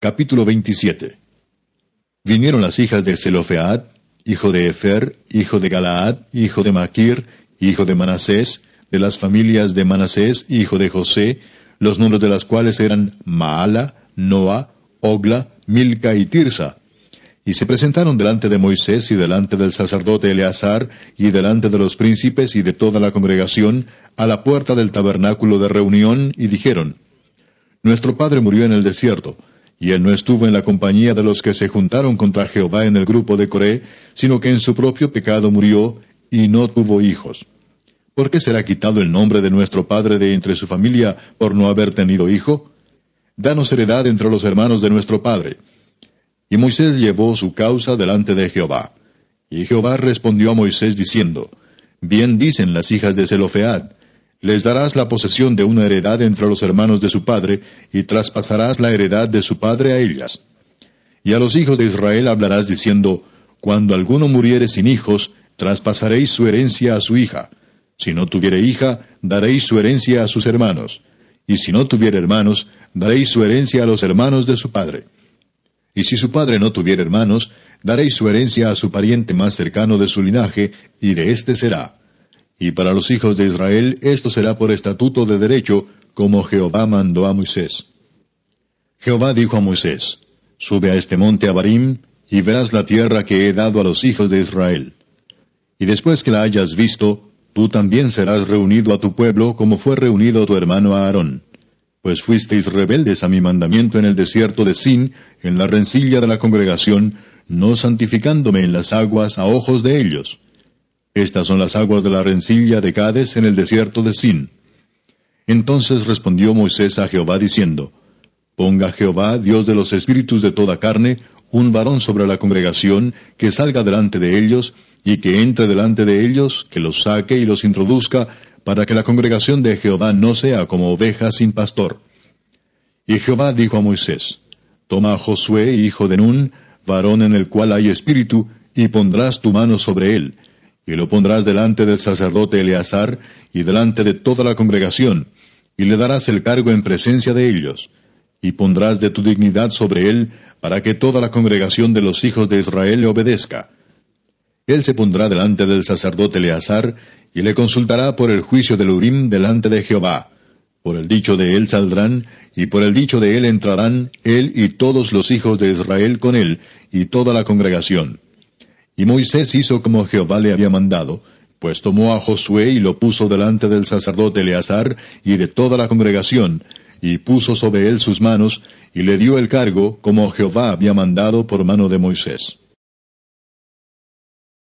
Capítulo 27 Vinieron las hijas de Zelofead, hijo de Efer, hijo de Galaad, hijo de Maquir, hijo de Manasés, de las familias de Manasés, hijo de José, los nombres de las cuales eran Maala, Noa, Ogla, Milca y Tirsa. Y se presentaron delante de Moisés y delante del sacerdote Eleazar y delante de los príncipes y de toda la congregación a la puerta del tabernáculo de reunión y dijeron, Nuestro padre murió en el desierto, y él no estuvo en la compañía de los que se juntaron contra Jehová en el grupo de Coré, sino que en su propio pecado murió, y no tuvo hijos. ¿Por qué será quitado el nombre de nuestro padre de entre su familia por no haber tenido hijo? Danos heredad entre los hermanos de nuestro padre. Y Moisés llevó su causa delante de Jehová. Y Jehová respondió a Moisés diciendo, Bien dicen las hijas de Zelofead, les darás la posesión de una heredad entre los hermanos de su padre, y traspasarás la heredad de su padre a ellas. Y a los hijos de Israel hablarás diciendo, Cuando alguno muriere sin hijos, traspasaréis su herencia a su hija. Si no tuviere hija, daréis su herencia a sus hermanos. Y si no tuviere hermanos, daréis su herencia a los hermanos de su padre. Y si su padre no tuviere hermanos, daréis su herencia a su pariente más cercano de su linaje, y de éste será. Y para los hijos de Israel esto será por estatuto de derecho, como Jehová mandó a Moisés. Jehová dijo a Moisés, Sube a este monte Abarim, y verás la tierra que he dado a los hijos de Israel. Y después que la hayas visto, tú también serás reunido a tu pueblo como fue reunido tu hermano Aarón. Pues fuisteis rebeldes a mi mandamiento en el desierto de Sin, en la rencilla de la congregación, no santificándome en las aguas a ojos de ellos. Estas son las aguas de la rencilla de Cades en el desierto de Sin. Entonces respondió Moisés a Jehová diciendo, Ponga Jehová, Dios de los espíritus de toda carne, un varón sobre la congregación, que salga delante de ellos, y que entre delante de ellos, que los saque y los introduzca, para que la congregación de Jehová no sea como oveja sin pastor. Y Jehová dijo a Moisés, Toma a Josué, hijo de Nun, varón en el cual hay espíritu, y pondrás tu mano sobre él, y lo pondrás delante del sacerdote Eleazar y delante de toda la congregación, y le darás el cargo en presencia de ellos, y pondrás de tu dignidad sobre él, para que toda la congregación de los hijos de Israel le obedezca. Él se pondrá delante del sacerdote Eleazar, y le consultará por el juicio del Urim delante de Jehová. Por el dicho de él saldrán, y por el dicho de él entrarán él y todos los hijos de Israel con él, y toda la congregación. Y Moisés hizo como Jehová le había mandado, pues tomó a Josué y lo puso delante del sacerdote Eleazar y de toda la congregación, y puso sobre él sus manos, y le dio el cargo como Jehová había mandado por mano de Moisés.